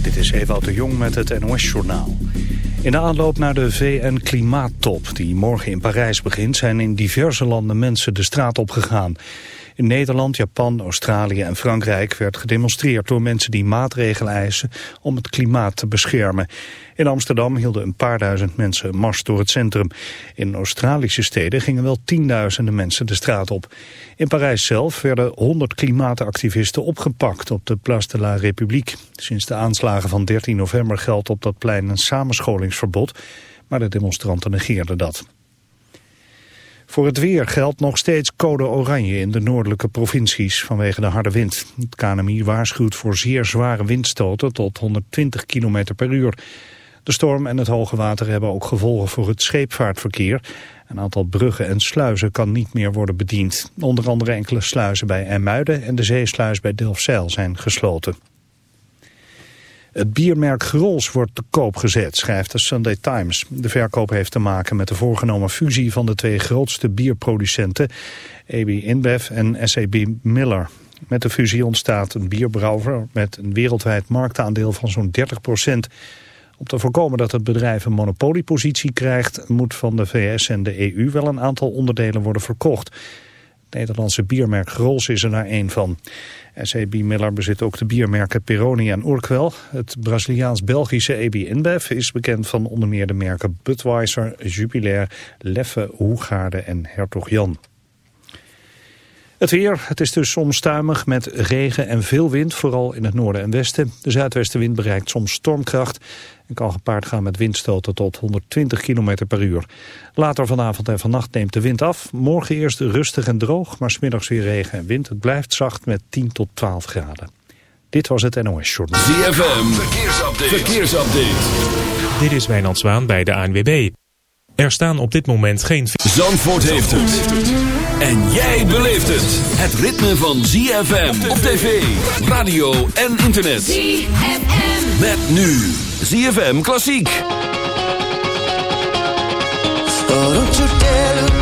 Dit is Ewout de Jong met het NOS-journaal. In de aanloop naar de VN-klimaattop, die morgen in Parijs begint... zijn in diverse landen mensen de straat opgegaan. In Nederland, Japan, Australië en Frankrijk werd gedemonstreerd door mensen die maatregelen eisen om het klimaat te beschermen. In Amsterdam hielden een paar duizend mensen een mars door het centrum. In Australische steden gingen wel tienduizenden mensen de straat op. In Parijs zelf werden honderd klimaatactivisten opgepakt op de Place de la République. Sinds de aanslagen van 13 november geldt op dat plein een samenscholingsverbod, maar de demonstranten negeerden dat. Voor het weer geldt nog steeds code oranje in de noordelijke provincies vanwege de harde wind. Het KNMI waarschuwt voor zeer zware windstoten tot 120 km per uur. De storm en het hoge water hebben ook gevolgen voor het scheepvaartverkeer. Een aantal bruggen en sluizen kan niet meer worden bediend. Onder andere enkele sluizen bij IJmuiden en de zeesluis bij Delfzijl zijn gesloten. Het biermerk Grols wordt te koop gezet, schrijft de Sunday Times. De verkoop heeft te maken met de voorgenomen fusie van de twee grootste bierproducenten, AB InBev en SAB Miller. Met de fusie ontstaat een bierbrouwer met een wereldwijd marktaandeel van zo'n 30 procent. Om te voorkomen dat het bedrijf een monopoliepositie krijgt... moet van de VS en de EU wel een aantal onderdelen worden verkocht. Het Nederlandse biermerk Grols is er naar één van. SAB Miller bezit ook de biermerken Peroni en Urquell. Het Braziliaans-Belgische AB InBev is bekend van onder meer de merken Budweiser, Jupiler, Leffe, Hoegaarde en Hertog Jan. Het weer, het is dus soms stuimig met regen en veel wind, vooral in het noorden en westen. De zuidwestenwind bereikt soms stormkracht en kan gepaard gaan met windstoten tot 120 km per uur. Later vanavond en vannacht neemt de wind af. Morgen eerst rustig en droog, maar smiddags weer regen en wind. Het blijft zacht met 10 tot 12 graden. Dit was het NOS Journal. ZFM, verkeersupdate. verkeersupdate. Dit is Wijnand Zwaan bij de ANWB. Er staan op dit moment geen... Zandvoort heeft het. En jij beleeft het. Het ritme van ZFM op tv, radio en internet. ZFM. Met nu ZFM Klassiek. Oh,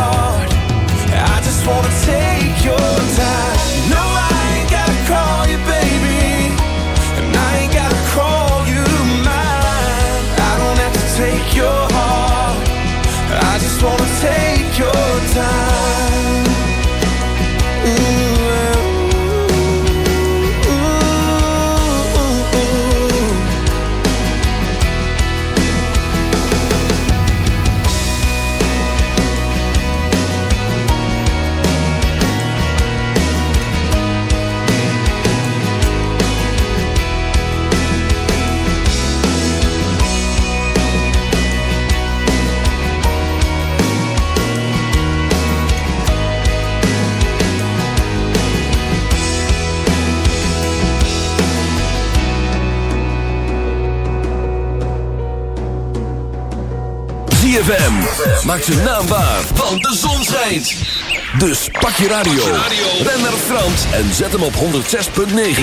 ZFM. Maak zijn naam waar, want de zon schijnt. Dus pak je radio. Ben naar Frans en zet hem op 106.9.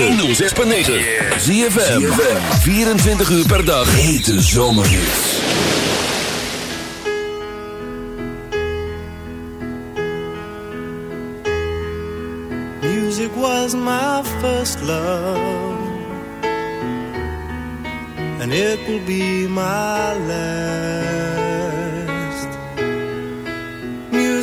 106.9. ZFM. 24 uur per dag. Hete zomerhits. Music was my first love. And it will be my last.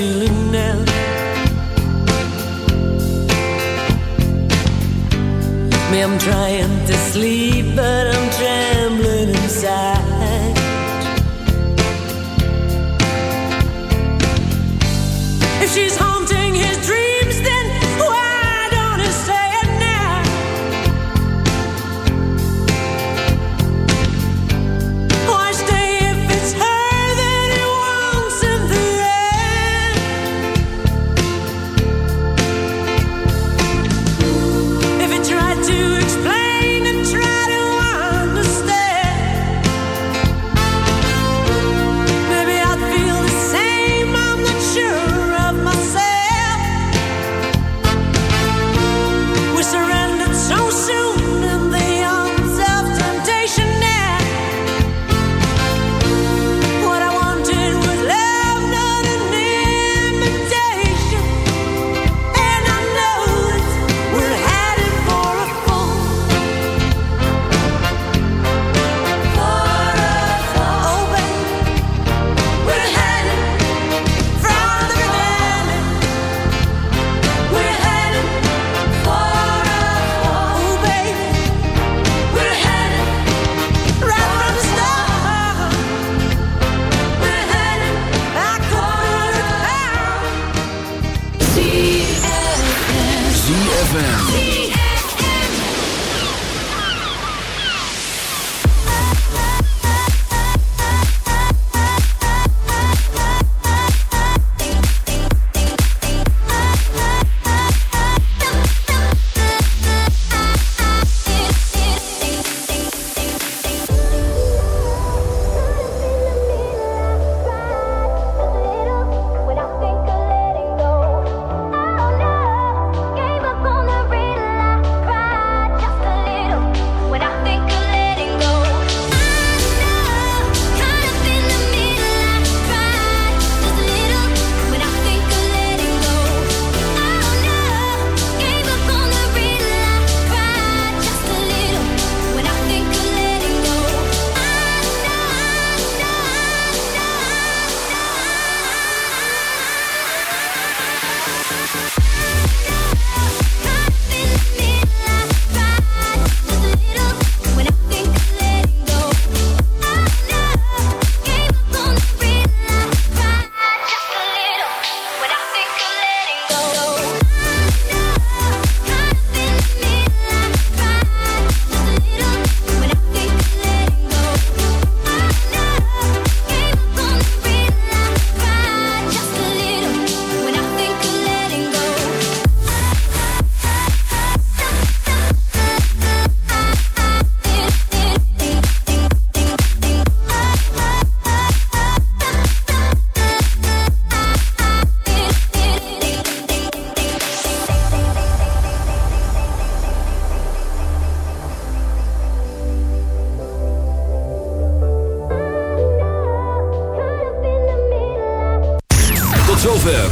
feeling now. Me, I'm trying to sleep, but I'm trembling inside. If she's home.